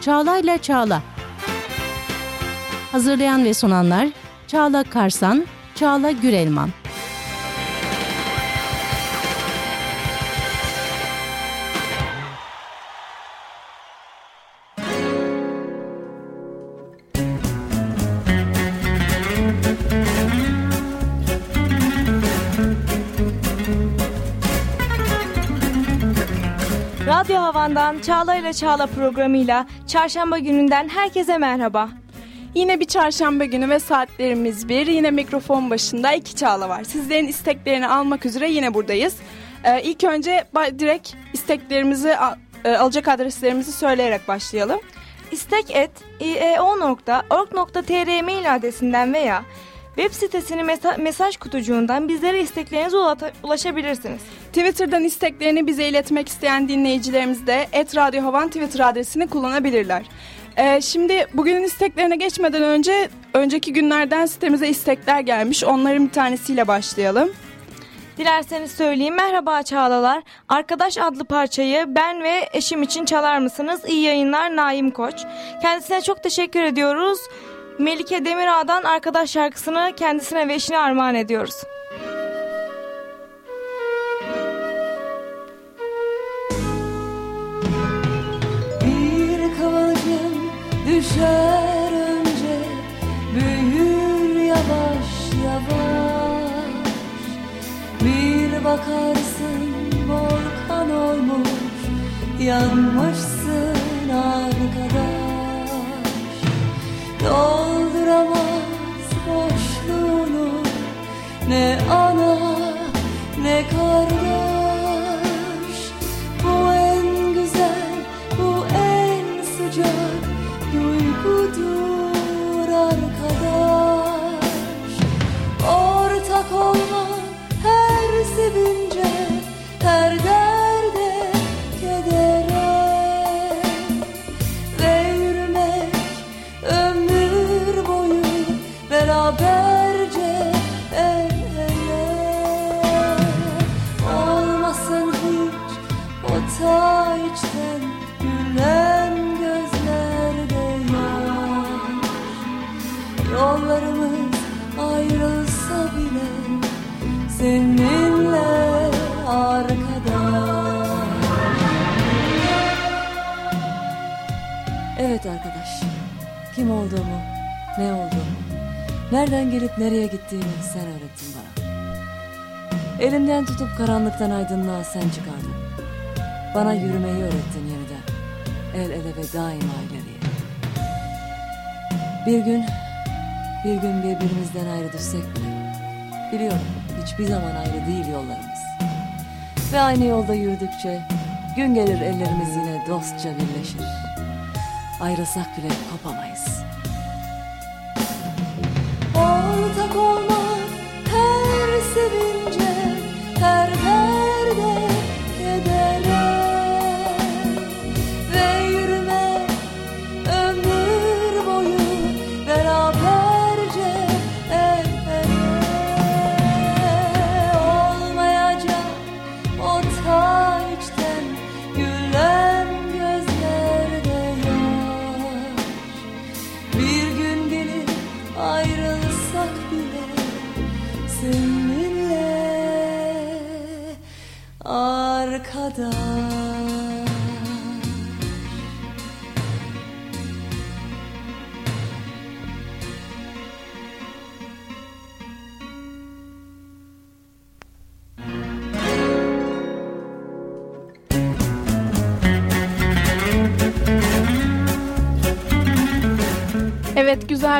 Çağla'yla Çağla. Hazırlayan ve sunanlar Çağla Karsan, Çağla Gürelman. Radyo Havan'dan Çağla ile Çağla programıyla çarşamba gününden herkese merhaba. Yine bir çarşamba günü ve saatlerimiz bir. Yine mikrofon başında iki Çağla var. Sizlerin isteklerini almak üzere yine buradayız. Ee, ilk önce direkt isteklerimizi e, alacak adreslerimizi söyleyerek başlayalım. İstek et ieo.org.tr mail adresinden veya Web sitesinin mesa- mesaj kutucuğundan bizlere isteklerinizi ulaşabilirsiniz. Twitter'dan isteklerini bize iletmek isteyen dinleyicilerimiz de Et Radyo Havan Twitter adresini kullanabilirler. Ee, şimdi bugünün isteklerine geçmeden önce önceki günlerden sitemize istekler gelmiş. Onların bir tanesiyle başlayalım. Dilerseniz söyleyeyim. Merhaba Çağlalar. Arkadaş adlı parçayı ben ve eşim için çalar mısınız? İyi yayınlar Naim Koç. Kendisine çok teşekkür ediyoruz. Melike Demirağ'dan arkadaş şarkısını kendisine ve eşine armağan ediyoruz. Düşer önce büyür yavaş yavaş. Bir bakarsın volkan olmuş yanmışsın arkadaş. Dolduramaz boşluğunu ne ana ne kardeş arkadaş, kim olduğumu, ne olduğumu Nereden gelip nereye gittiğini sen öğrettin bana. Elimden tutup karanlıktan aydınlığa sen çıkardın. Bana yürümeyi öğrettin yeniden. El ele ve daima ileriye. Bir gün, bir gün birbirimizden ayrı düşsek bile. Biliyorum hiçbir zaman ayrı değil yollarımız. Ve aynı yolda yürüdükçe gün gelir ellerimiz yine dostça birleşir. Ayrılsak bile kopamayız.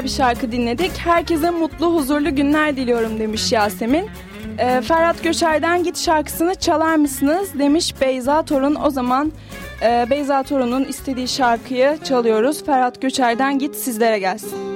Güzel bir şarkı dinledik. Herkese mutlu, huzurlu günler diliyorum demiş Yasemin. Ee, Ferhat Göçer'den Git şarkısını çalar mısınız demiş Beyza Torun. O zaman e, Beyza Torun'un istediği şarkıyı çalıyoruz. Ferhat Göçer'den Git sizlere gelsin.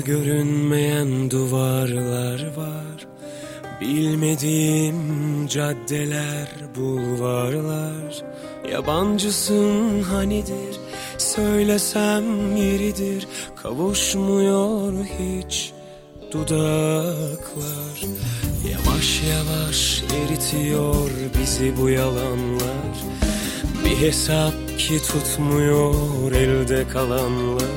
görünmeyen duvarlar var. Bilmediğim caddeler, bulvarlar. Yabancısın hanidir, söylesem yeridir. Kavuşmuyor hiç dudaklar. Yavaş yavaş eritiyor bizi bu yalanlar. Bir hesap ki tutmuyor elde kalanlar.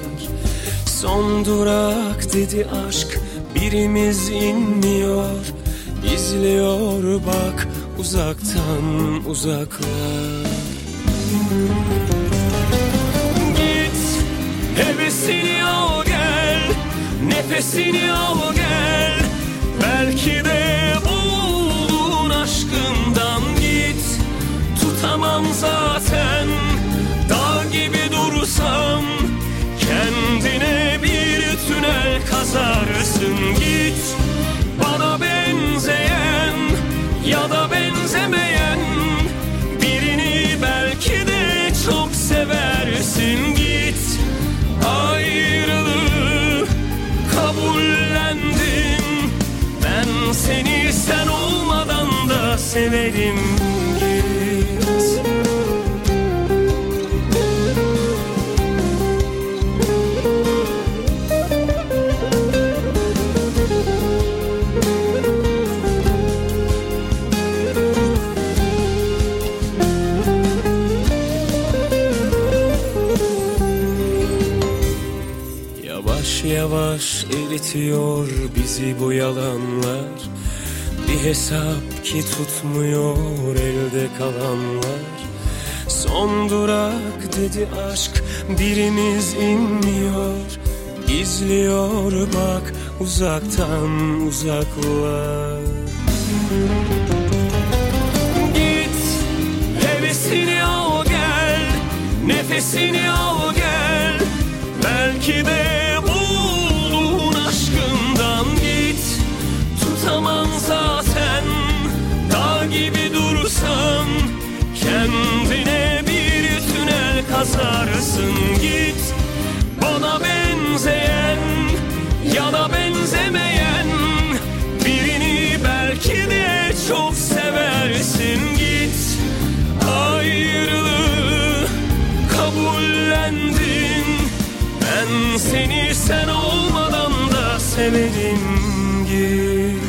Son durak dedi aşk birimiz inmiyor. İzliyor bak uzaktan uzaklar Git hevesini al gel Nefesini al gel. Belki de buldun aşkından git. Tutamam zaten kazarsın git Bana benzeyen ya da benzemeyen Birini belki de çok seversin. Git Ayrılığı kabullendim Ben seni sen olmadan da severim Yavaş eritiyor bizi bu yalanlar. Bir hesap ki tutmuyor elde kalanlar. Son durak dedi aşk birimiz inmiyor. İzliyor bak uzaktan uzaklar. Git hevesini al gel Nefesini al gel. Belki de seni sen olmadan da severim git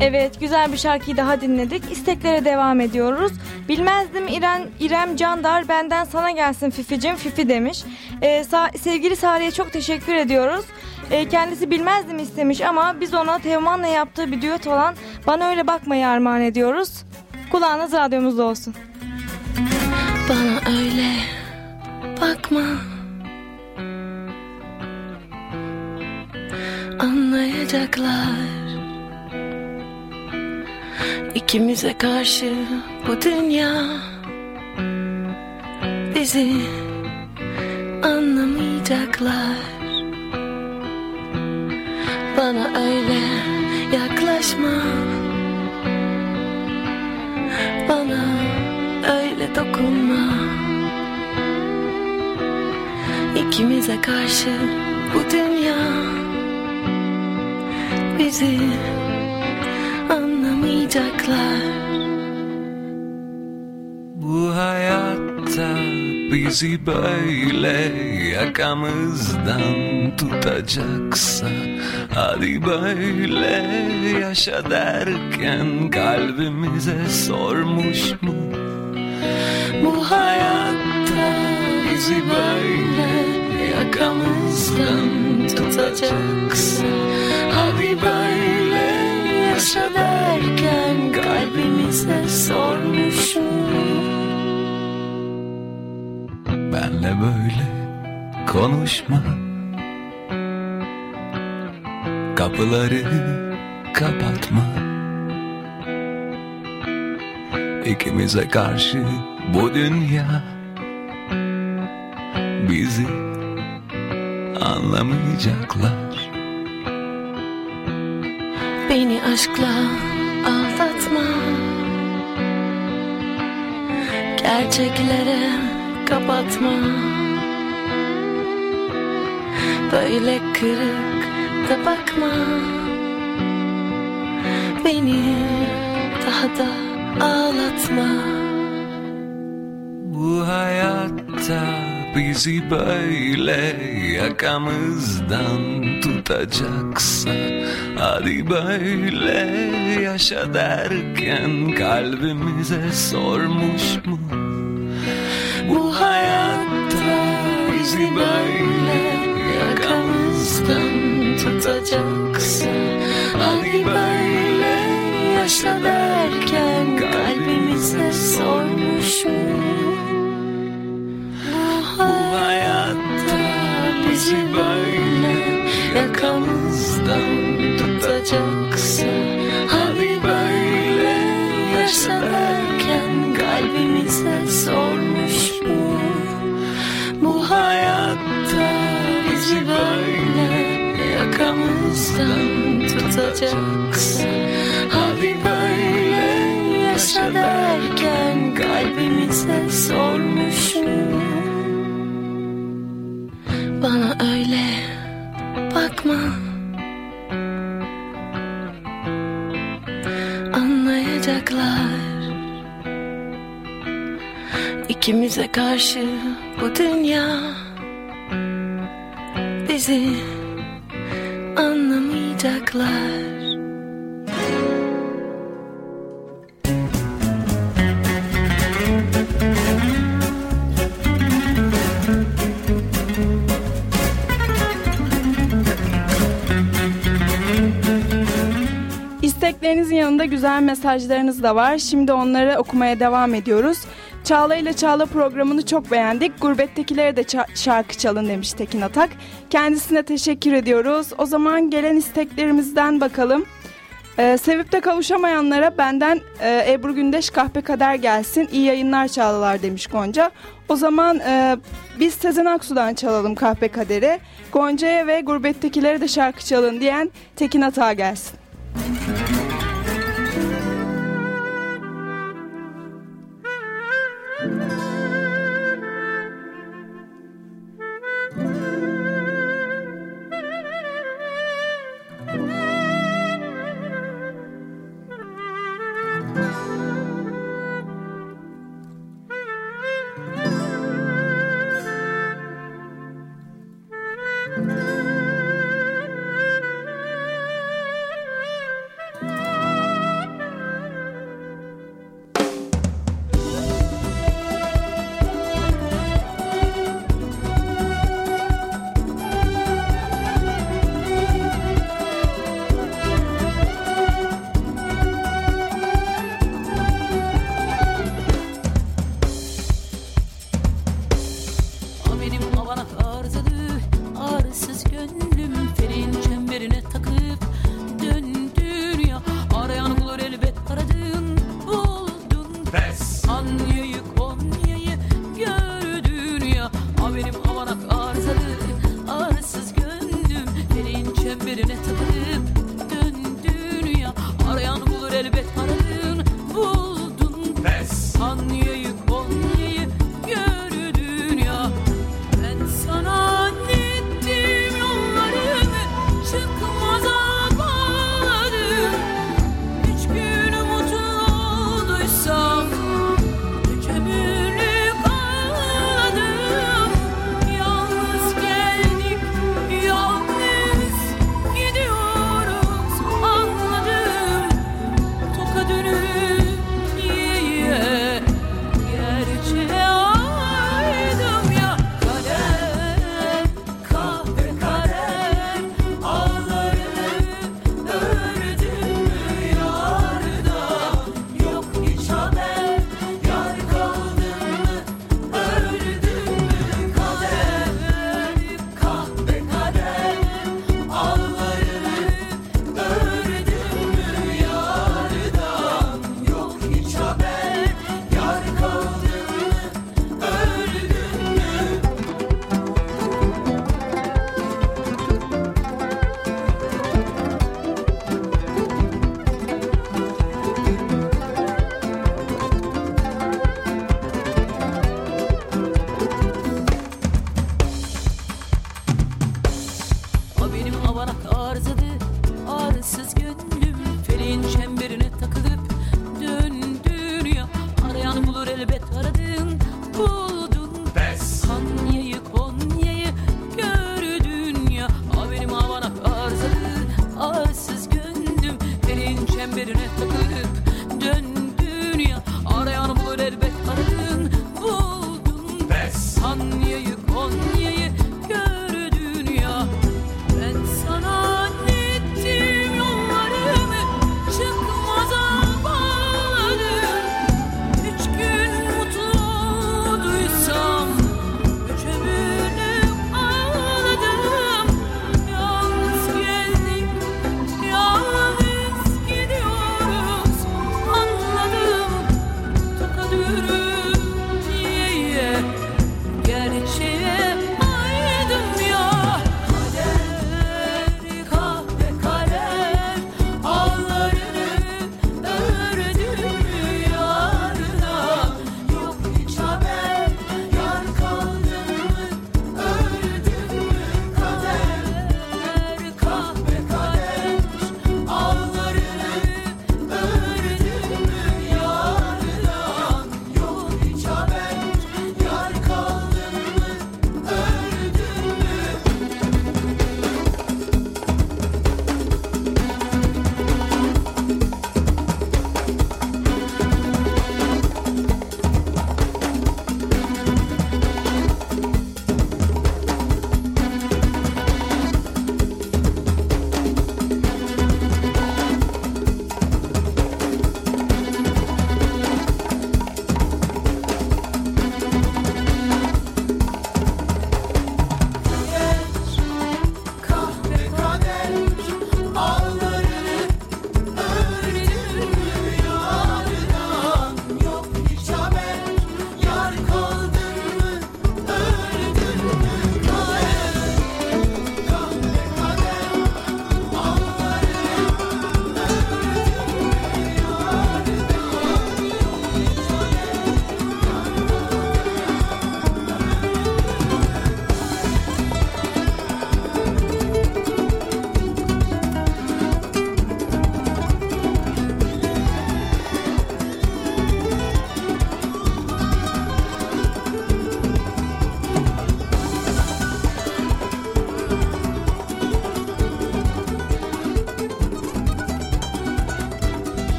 Evet güzel bir şarkıyı daha dinledik. İsteklere devam ediyoruz. Bilmezdim İrem, İrem Candar benden sana gelsin Fificim Fifi demiş. Ee, Sa- sevgili Sare'ye çok teşekkür ediyoruz. Ee, kendisi bilmezdim istemiş ama biz ona Teoman'la yaptığı bir düet olan Bana Öyle Bakmayı armağan ediyoruz. Kulağınız radyomuzda olsun. Bana öyle bakma Anlayacaklar İkimize karşı bu dünya Bizi anlamayacaklar. Bana öyle yaklaşma. Bana öyle dokunma. İkimize karşı bu dünya Bizi anlamayacaklar Bu hayatta bizi böyle yakamızdan tutacaksa Hadi böyle yaşa derken kalbimize sormuş mu? Bu hayatta bizi böyle yakamızdan tutacaksa Hadi böyle yaşa derken kalbimize sormuş mu? Benle böyle konuşma. Kapıları kapatma. İkimize karşı bu dünya Bizi anlamayacaklar Beni aşkla aldatma. Gerçeklere kapatma. Böyle kırık da bakma. Beni daha da ağlatma. Bu hayatta bizi böyle yakamızdan tutacaksa Hadi böyle yaşa derken kalbimize sormuş mu? Bu hayatta bizi böyle yakamızdan tutacaksa Hadi böyle yaşa derken kalbimize sormuş mu? Bu hayatta bizi böyle yakamızdan tutacaksa Hadi böyle yaşa derken kalbimize sormuş mu? Bu hayatta bizi böyle yakamızdan tutacaksa Hadi böyle yaşa derken kalbimize sormuş İkimize karşı bu dünya Bizi anlamayacaklar İsteklerinizin yanında güzel mesajlarınız da var. Şimdi onları okumaya devam ediyoruz. Çağla ile Çağla programını çok beğendik. Gurbettekilere de ça- şarkı çalın demiş Tekin Atak. Kendisine teşekkür ediyoruz. O zaman gelen isteklerimizden bakalım. Ee, sevip de kavuşamayanlara benden e, Ebru Gündeş kahpe kader gelsin. İyi yayınlar Çağlalar demiş Gonca. O zaman e, biz Sezen Aksu'dan çalalım kahpe kaderi. Gonca'ya ve gurbettekilere de şarkı çalın diyen Tekin Atak'a gelsin. Avanak arızalı Ağrısız gönlüm Ferin çemberine takıp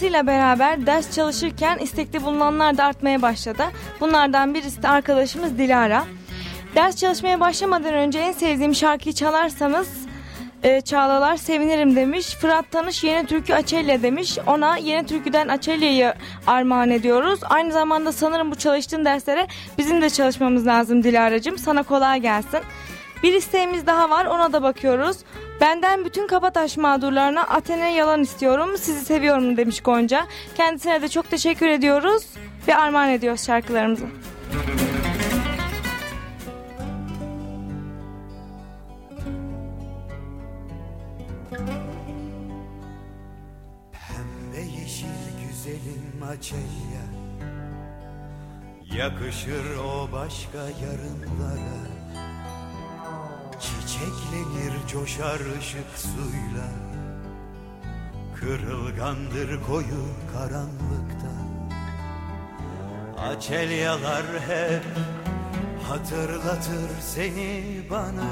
vize haftasıyla beraber ders çalışırken istekli bulunanlar da artmaya başladı. Bunlardan birisi de arkadaşımız Dilara. Ders çalışmaya başlamadan önce en sevdiğim şarkıyı çalarsanız e, Çağlalar sevinirim demiş. Fırat Tanış yeni türkü Açelya demiş. Ona yeni türküden Açelya'yı armağan ediyoruz. Aynı zamanda sanırım bu çalıştığın derslere bizim de çalışmamız lazım Dilara'cığım. Sana kolay gelsin. Bir isteğimiz daha var ona da bakıyoruz. Benden bütün Kabataş mağdurlarına Athene yalan istiyorum. Sizi seviyorum demiş Gonca. Kendisine de çok teşekkür ediyoruz ve armağan ediyoruz şarkılarımızı. Pembe yeşil güzelim açelya Yakışır o başka yarınlara Çiçeklenir coşar ışık suyla. Kırılgandır koyu karanlıkta. Açelyalar hep hatırlatır seni bana.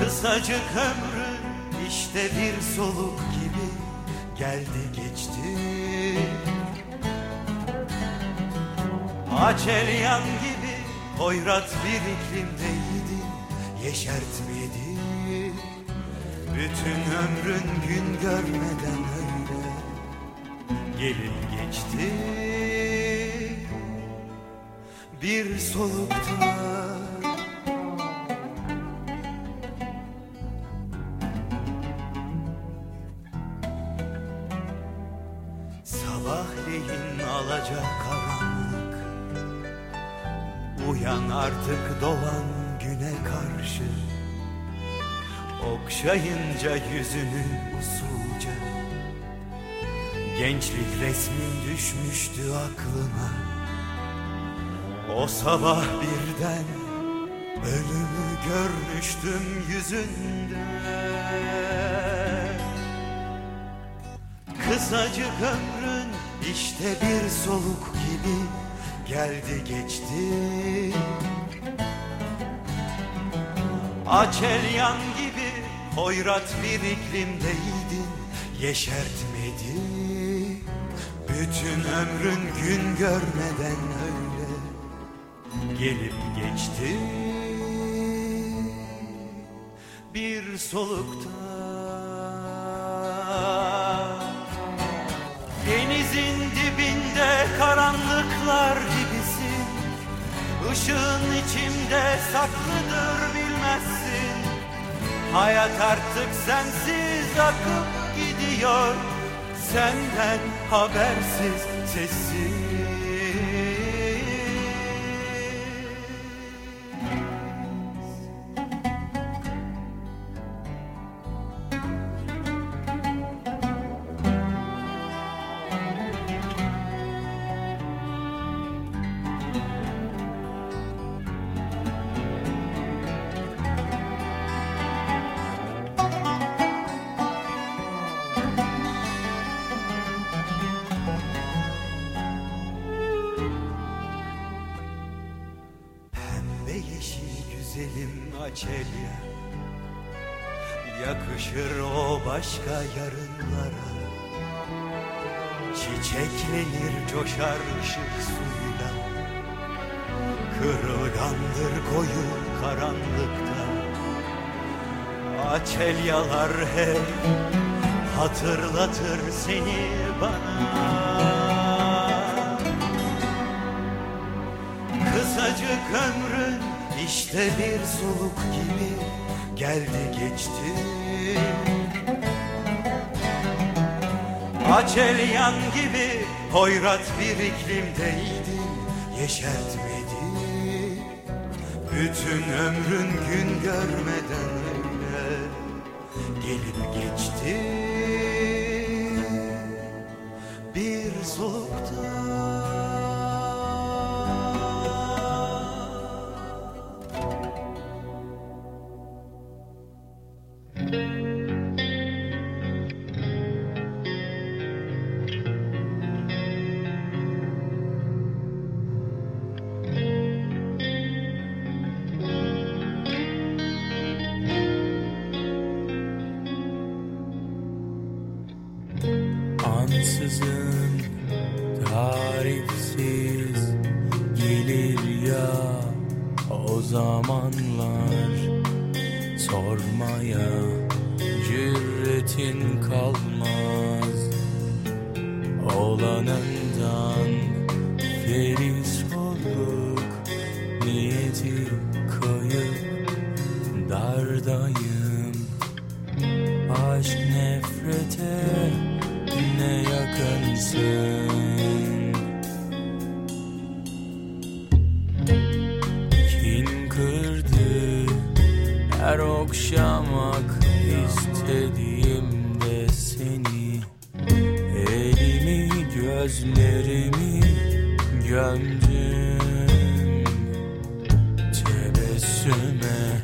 Kısacık ömrü işte bir soluk gibi geldi geçti. Açelyan gibi hoyrat bir iklimdeydin yeşertmedi. Bütün ömrün gün görmeden öyle gelip geçti. Bir solukta Uyan artık doğan güne karşı Okşayınca yüzünü usulca. Gençlik resmin düşmüştü aklıma O sabah birden ölümü görmüştüm yüzünde Kısacık ömrün işte bir soluk gibi geldi geçti. Açelyan gibi hoyrat bir iklimdeydin yeşertmedi. Bütün ömrün gün görmeden öyle gelip geçti. Bir solukta Denizin dibinde karanlıklar gibisin. Işığın içimde saklıdır bilmezsin. Hayat artık sensiz akıp gidiyor. Senden habersiz sessiz Açelyalar hep hatırlatır seni bana. Kısacık ömrün işte bir soluk gibi geldi geçti. Acelyan gibi hoyrat bir iklimdeydin yeşertmedi. Bütün ömrün gün görmeden Bir solukta istediğimde seni. Elimi gözlerimi gömdüm. Tebessüme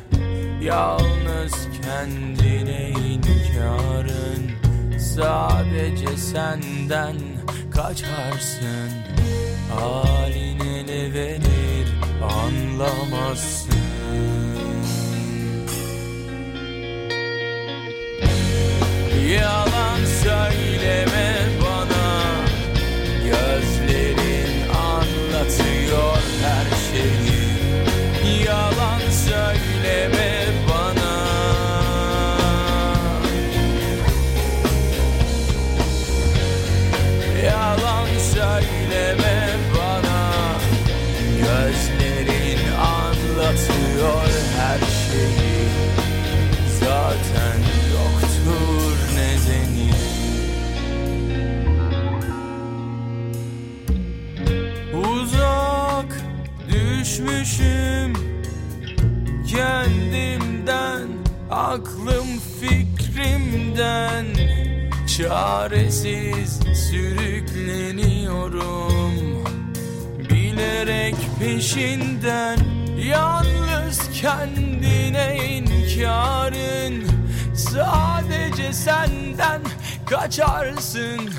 yalnız kendine inkarın. Sadece senden kaçarsın. Halin Çaresiz sürükleniyorum. Bilerek peşinden Yalnız kendine inkarın. Sadece senden kaçarsın.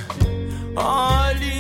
Halin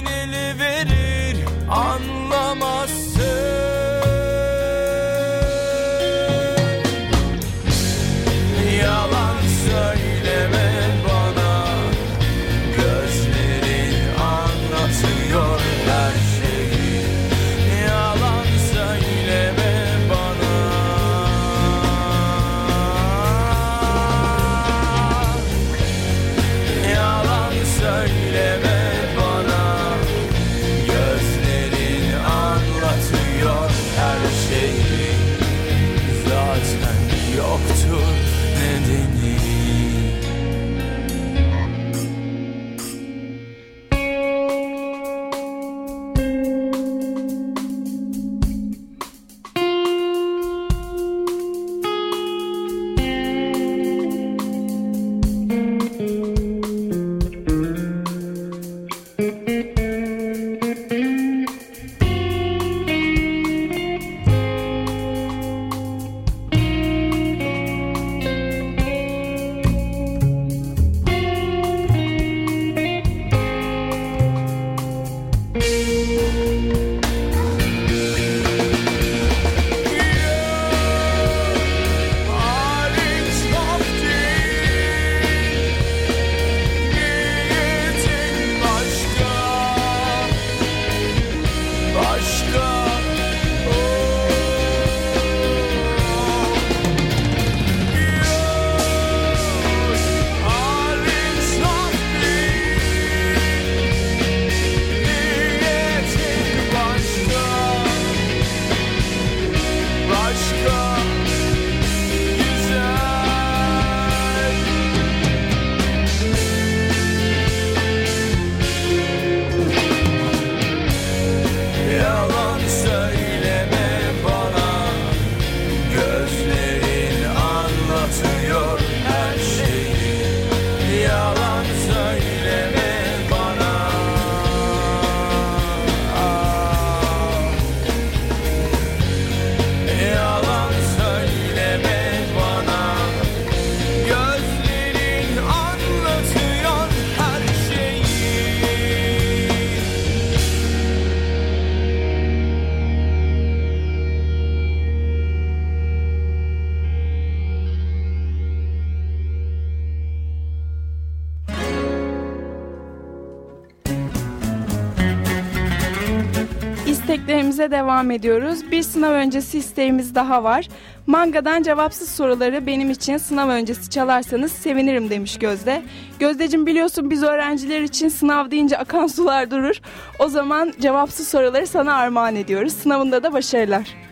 listemize devam ediyoruz. Bir sınav öncesi isteğimiz daha var. Manga'dan cevapsız soruları benim için sınav öncesi çalarsanız sevinirim demiş Gözde. Gözdeciğim biliyorsun biz öğrenciler için sınav deyince akan sular durur. O zaman cevapsız soruları sana armağan ediyoruz. Sınavında da başarılar.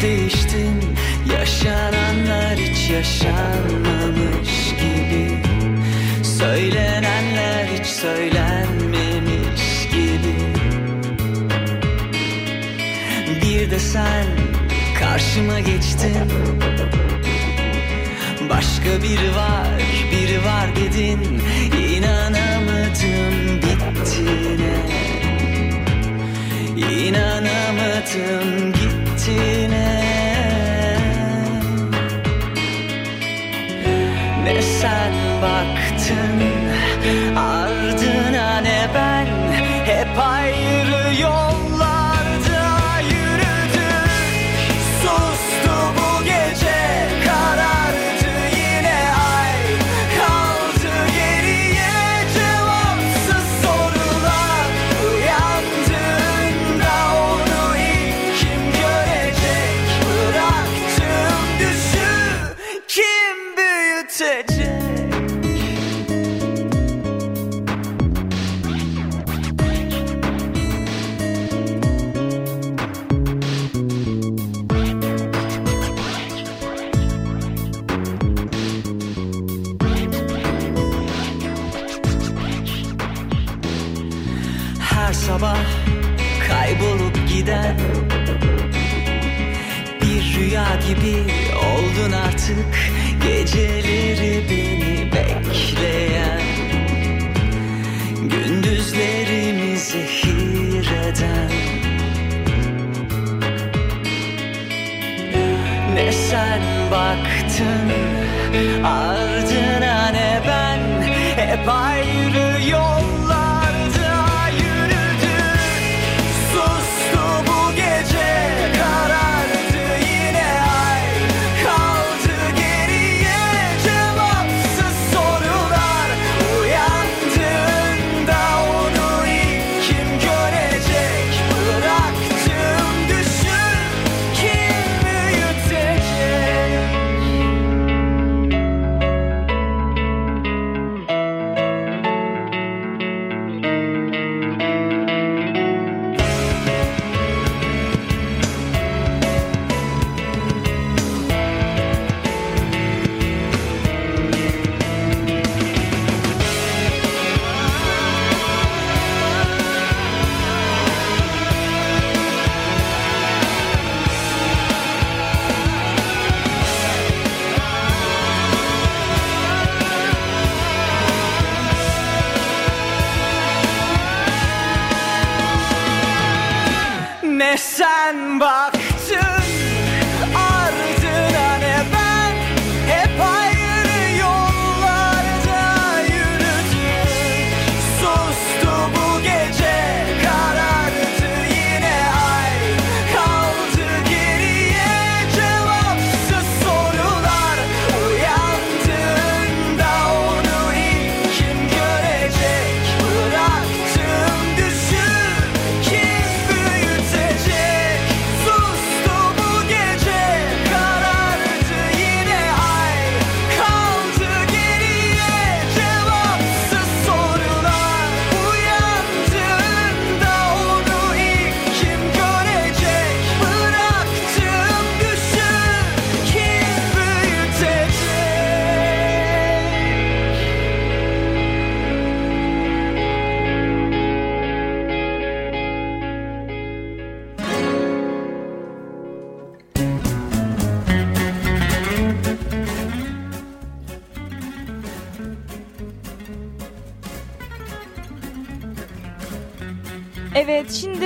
Değiştin. Yaşananlar hiç yaşanmamış gibi. Söylenenler hiç söylenmemiş gibi. Bir de sen karşıma geçtin. Başka biri var, biri var dedin. İnanamadım bittiğine. İnanamadım gittiğine Ne sen baktın gibi oldun artık. Geceleri beni bekleyen gündüzlerimi zehir eden ne sen baktın ardına ne ben? Hep ayrı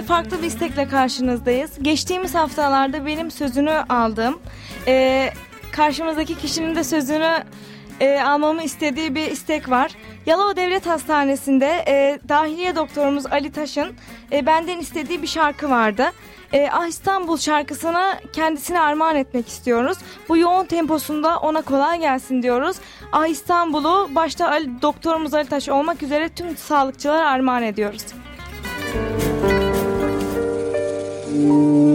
farklı bir istekle karşınızdayız. Geçtiğimiz haftalarda benim sözünü aldım. Ee, karşımızdaki kişinin de sözünü e, almamı istediği bir istek var. Yalova Devlet Hastanesi'nde e, dahiliye doktorumuz Ali Taş'ın e, benden istediği bir şarkı vardı. E, ah İstanbul şarkısını kendisine armağan etmek istiyoruz. Bu yoğun temposunda ona kolay gelsin diyoruz. Ah İstanbul'u başta Ali, doktorumuz Ali Taş olmak üzere tüm sağlıkçılara armağan ediyoruz. Thank you.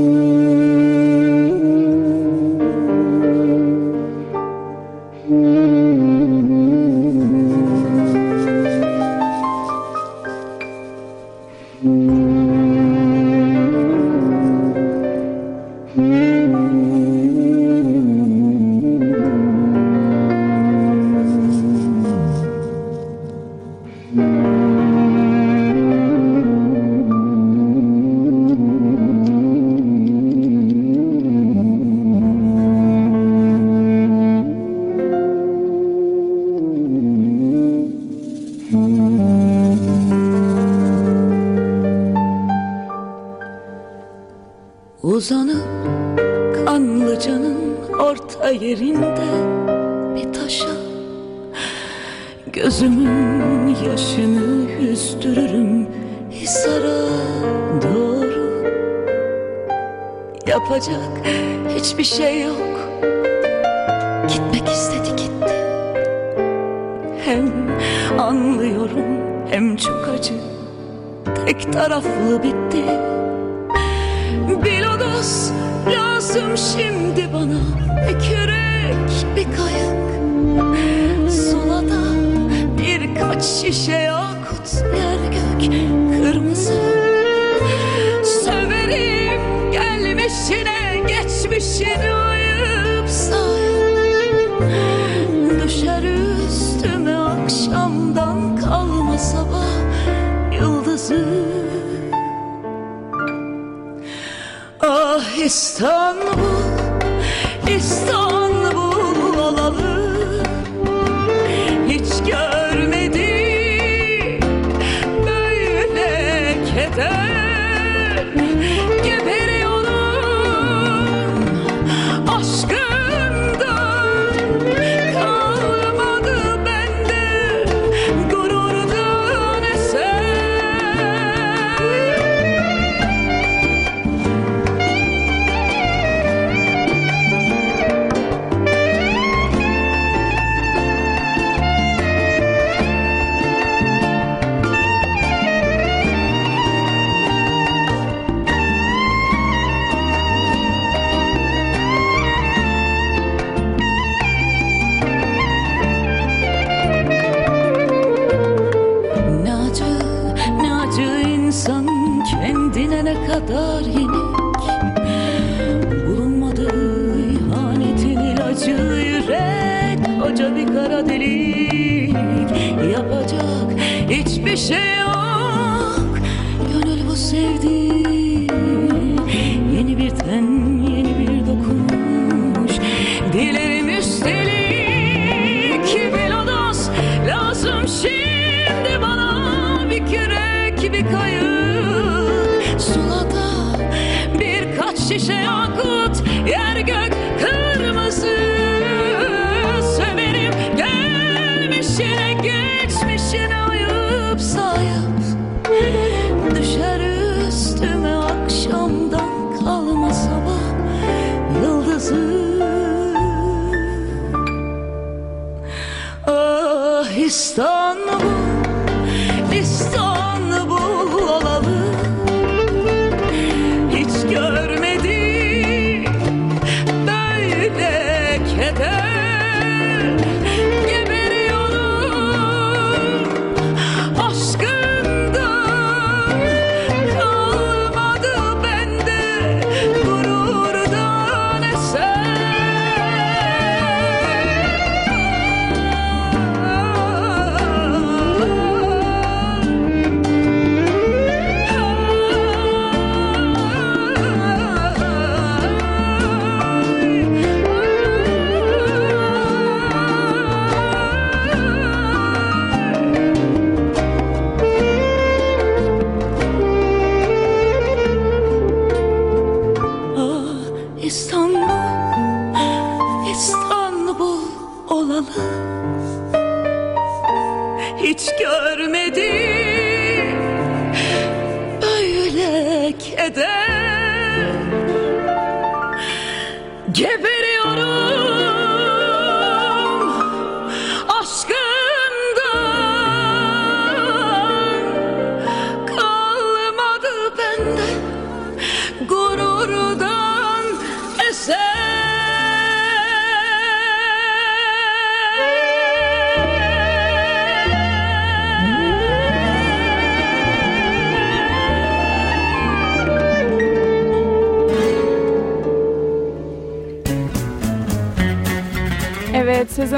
Uzanıp kanlıcanın orta yerinde bir taşa Gözümün yaşını yüzdürürüm. Hisar'a doğru Yapacak hiçbir şey yok. Gitmek istedi gitti. Hem anlıyorum hem çok acı. Tek taraflı bitti Bilodos lazım şimdi bana Bir kürek bir kayık Sulada birkaç şişe yakut Yer gök kırmızı. Söverim gelmişine geçmişini ayıp sayıp Düşer üstüme akşamdan kalma sabah yıldızı İstanbul, İstanbul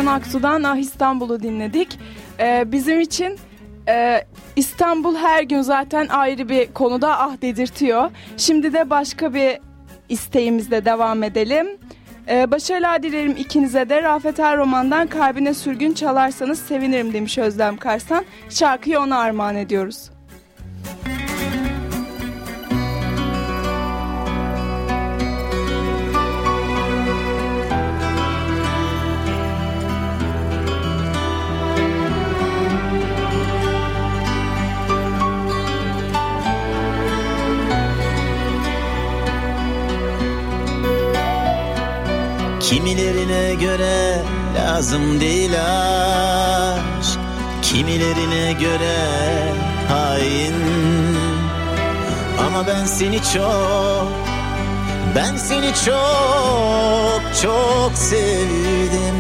Aksu'dan Ah İstanbul'u dinledik. Ee, bizim için e, İstanbul her gün zaten ayrı bir konuda ah dedirtiyor. Şimdi de başka bir isteğimizle devam edelim. Ee, başarılar dilerim ikinize de. Rafet Er Roman'dan Kalbine Sürgün çalarsanız sevinirim demiş Özlem Karsan. Şarkıyı ona armağan ediyoruz. Kimilerine göre lazım değil aşk. Kimilerine göre hain. Ama ben seni çok Ben seni çok çok sevdim.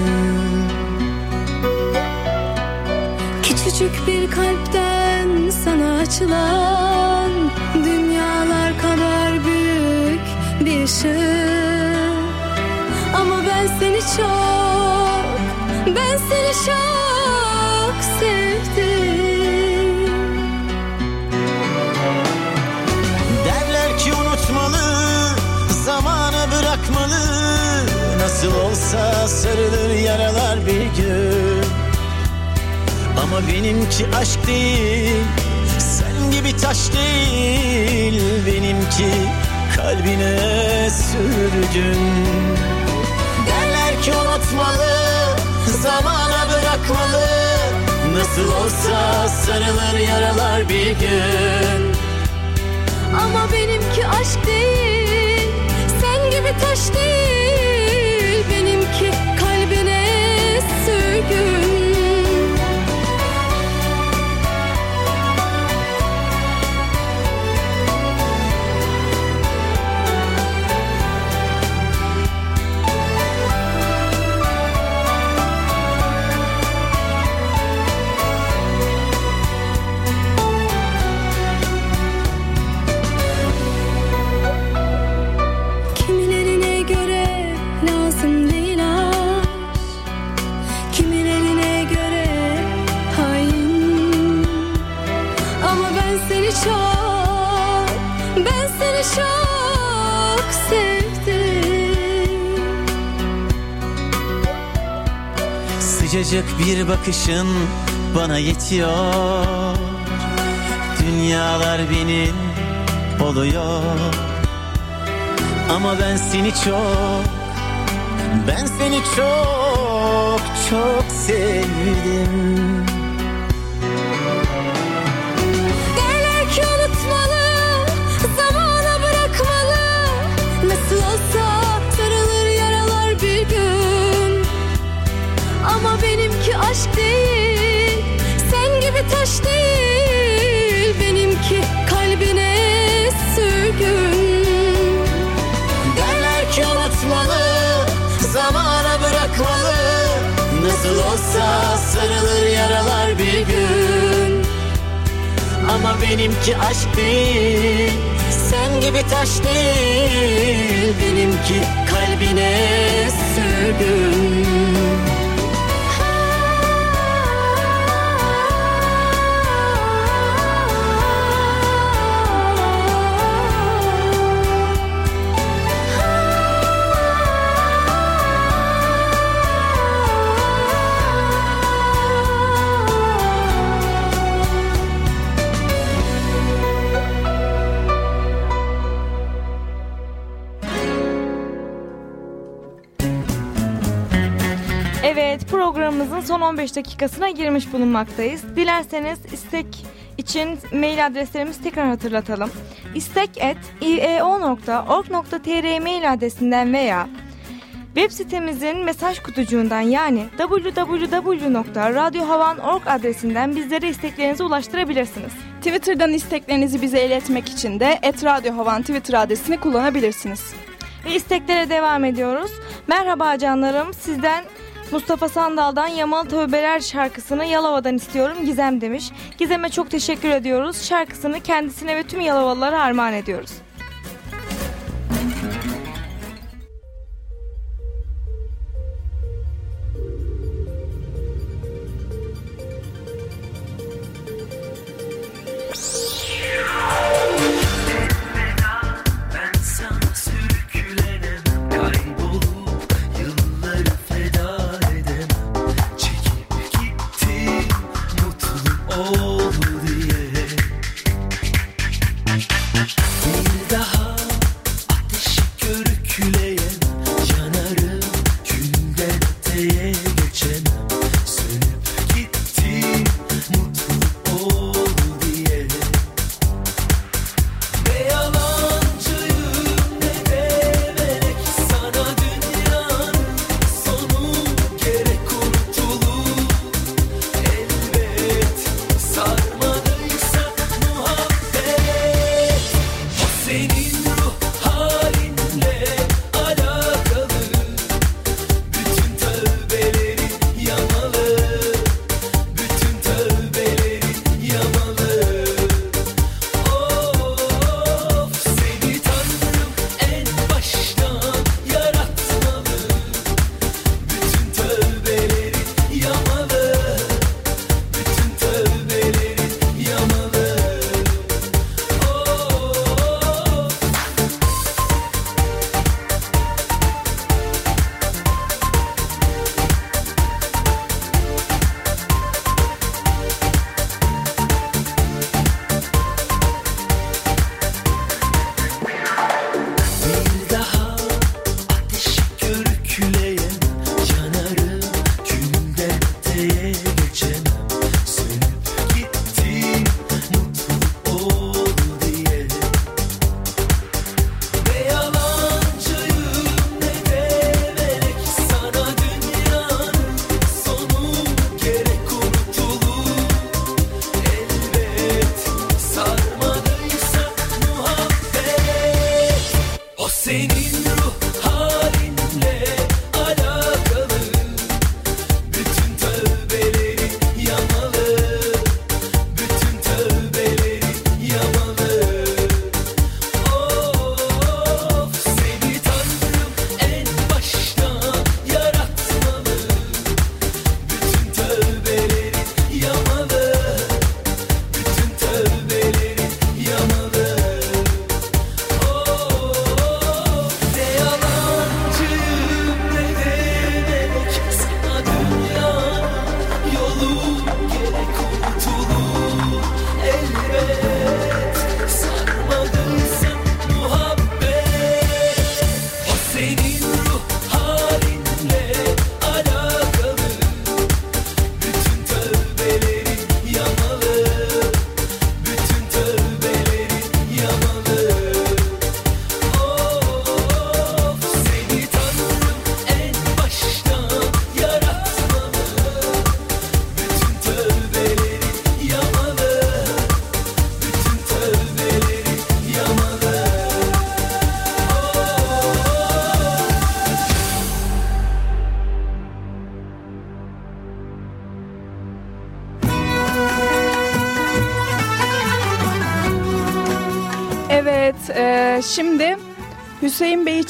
Küçücük bir kalpten sana açılan Dünyalar kadar büyük bir ışık Ama ben seni çok, ben seni çok sevdim. Derler ki unutmalı Zamana bırakmalı. Nasıl olsa sarılır yaralar bir gün. Ama benimki aşk değil Sen gibi taş değil. Benimki kalbine sürgün Unutmalı Zamana bırakmalı. Nasıl olsa sarılır yaralar bir gün. Ama benimki aşk değil Sen gibi taş değil Sıcacık bir bakışın bana yetiyor. Dünyalar benim oluyor. Ama ben seni çok Ben seni çok çok sevdim taş değil Benimki kalbine sürgün. Derler ki unutmalı Zamana bırakmalı. Nasıl olsa sarılır yaralar bir gün. Ama benimki aşk değil Sen gibi taş değil. Benimki kalbine sürgün Evet programımızın son 15 dakikasına girmiş bulunmaktayız. Dilerseniz istek için mail adreslerimizi tekrar hatırlatalım. istek.ieo.org.tr mail adresinden veya web sitemizin mesaj kutucuğundan yani www.radyohavan.org adresinden bizlere isteklerinizi ulaştırabilirsiniz. Twitter'dan isteklerinizi bize iletmek için de @radyohavan Twitter adresini kullanabilirsiniz. Ve isteklere devam ediyoruz. Merhaba canlarım sizden Mustafa Sandal'dan Yamalı Tövbeler şarkısını Yalova'dan istiyorum Gizem demiş. Gizem'e çok teşekkür ediyoruz. Şarkısını kendisine ve tüm Yalovalılara armağan ediyoruz.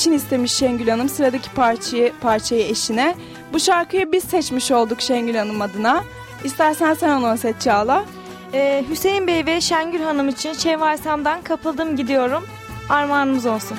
İçin istemiş Şengül Hanım sıradaki parçayı parçayı eşine. Bu şarkıyı biz seçmiş olduk Şengül Hanım adına. İstersen sen anons et Çağla. Ee, Hüseyin Bey ve Şengül Hanım için Şevval Sam'dan kapıldım gidiyorum. Armağanımız olsun.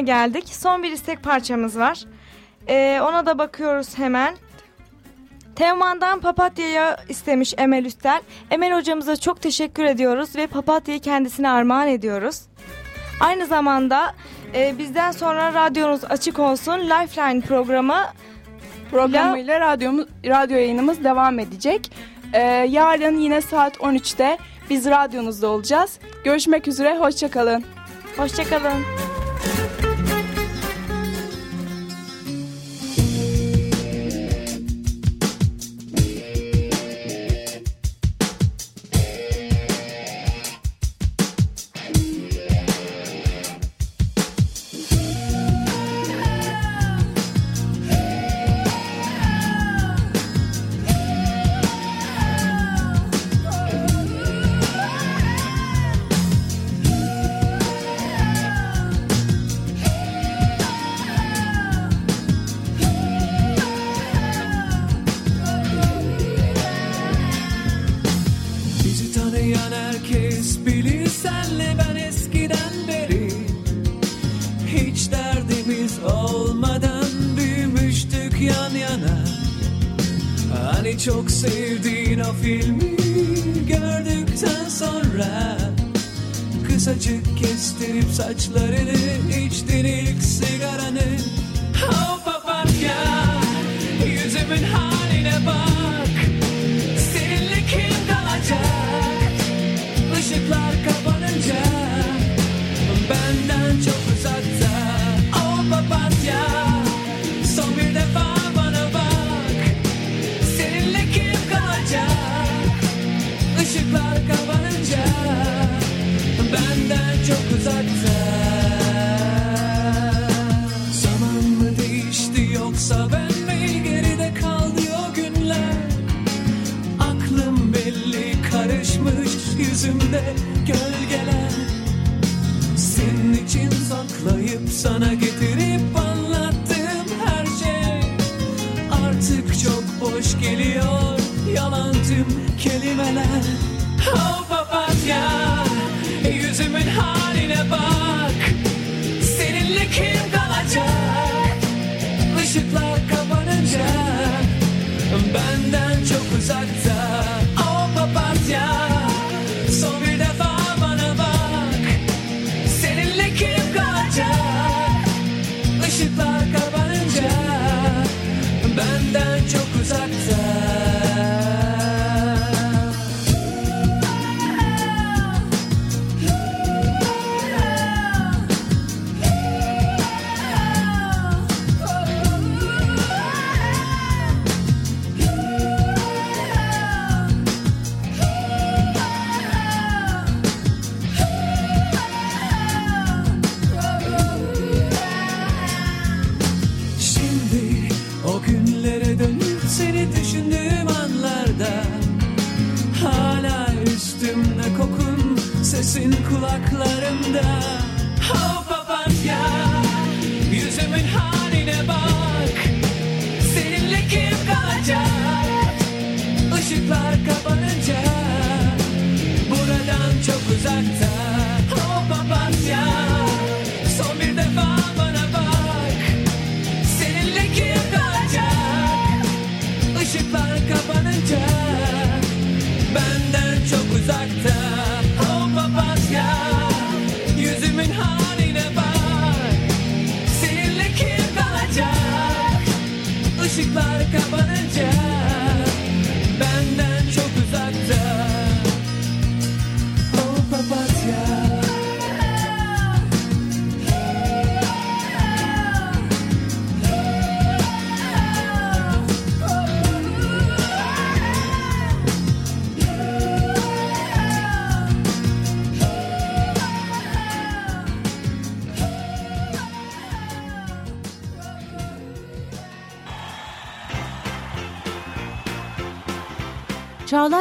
Sonuna geldik. Son bir istek parçamız var. Ee, ona da bakıyoruz hemen. Teoman'dan papatya'ya istemiş Emel Üstel. Emel hocamıza çok teşekkür ediyoruz ve papatyayı kendisine armağan ediyoruz. Aynı zamanda e, bizden sonra radyonuz açık olsun Lifeline programı Programıyla radyomuz, radyo yayınımız devam edecek. Ee, yarın yine saat 13'te biz radyonuzda olacağız. Görüşmek üzere, hoşçakalın. Hoşçakalın. Filmi gördükten sonra Kısacık kestirip saçlarını içtin ilk sigaranı Oh papatya yüzümün haline bak yüzümde gölgeler. Senin için saklayıp sana getirip anlattığım her şey. Artık çok boş geliyor yalan tüm kelimeler. Oh papatya yüzümün haline bak. Seninle kim kalacak? Işıklar kapanınca Benden çok uzakta. Oh papatya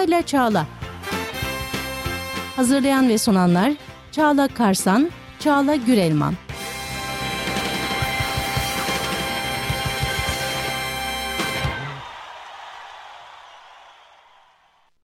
Çağla'yla Çağla. Hazırlayan ve sunanlar Çağla Karsan, Çağla Gürelman.